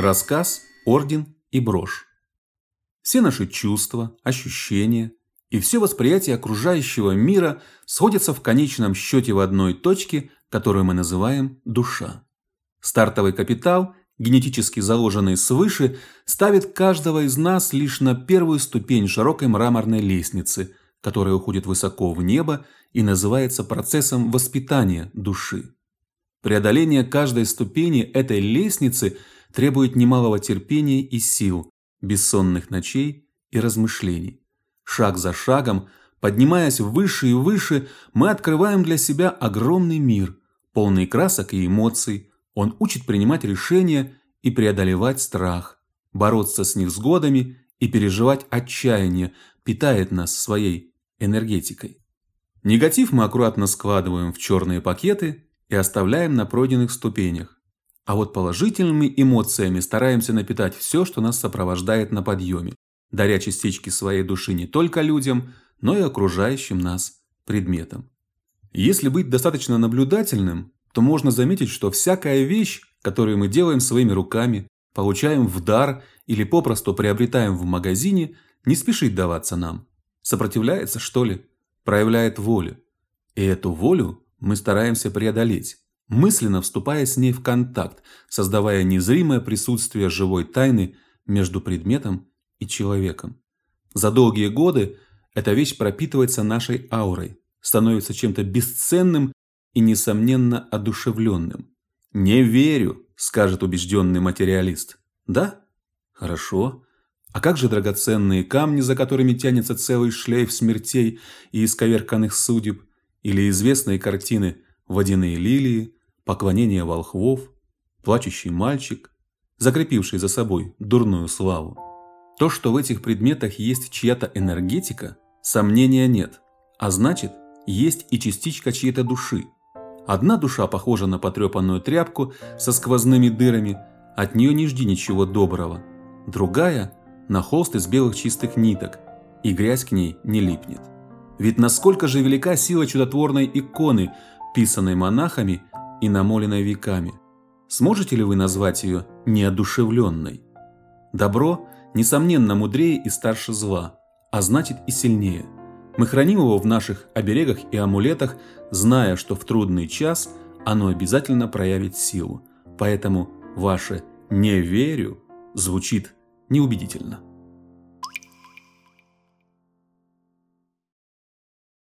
Рассказ, орден и брошь. Все наши чувства, ощущения и все восприятие окружающего мира сходятся в конечном счете в одной точке, которую мы называем душа. Стартовый капитал, генетически заложенный свыше, ставит каждого из нас лишь на первую ступень широкой мраморной лестницы, которая уходит высоко в небо и называется процессом воспитания души. Преодоление каждой ступени этой лестницы – требует немалого терпения и сил, бессонных ночей и размышлений. Шаг за шагом, поднимаясь выше и выше, мы открываем для себя огромный мир, полный красок и эмоций. Он учит принимать решения и преодолевать страх, бороться с невзгодами и переживать отчаяние, питает нас своей энергетикой. Негатив мы аккуратно складываем в черные пакеты и оставляем на пройденных ступенях. А вот положительными эмоциями стараемся напитать все, что нас сопровождает на подъеме, даря частички своей души не только людям, но и окружающим нас предметам. Если быть достаточно наблюдательным, то можно заметить, что всякая вещь, которую мы делаем своими руками, получаем в дар или попросту приобретаем в магазине, не спешит даваться нам. Сопротивляется, что ли? Проявляет волю. И эту волю мы стараемся преодолеть мысленно вступая с ней в контакт, создавая незримое присутствие живой тайны между предметом и человеком. За долгие годы эта вещь пропитывается нашей аурой, становится чем-то бесценным и несомненно одушевленным. Не верю, скажет убежденный материалист. Да? Хорошо. А как же драгоценные камни, за которыми тянется целый шлейф смертей и исковерканных судеб, или известные картины Водяные лилии, поклонение волхвов, плачущий мальчик, закрепивший за собой дурную славу. То, что в этих предметах есть чья-то энергетика, сомнения нет, а значит, есть и частичка чьей-то души. Одна душа похожа на потрепанную тряпку со сквозными дырами, от нее не жди ничего доброго. Другая – на холст из белых чистых ниток, и грязь к ней не липнет. Ведь насколько же велика сила чудотворной иконы, писанной монахами и намоленной веками. Сможете ли вы назвать ее неодушевленной? Добро, несомненно, мудрее и старше зла, а значит и сильнее. Мы храним его в наших оберегах и амулетах, зная, что в трудный час оно обязательно проявит силу. Поэтому ваше «не верю» звучит неубедительно.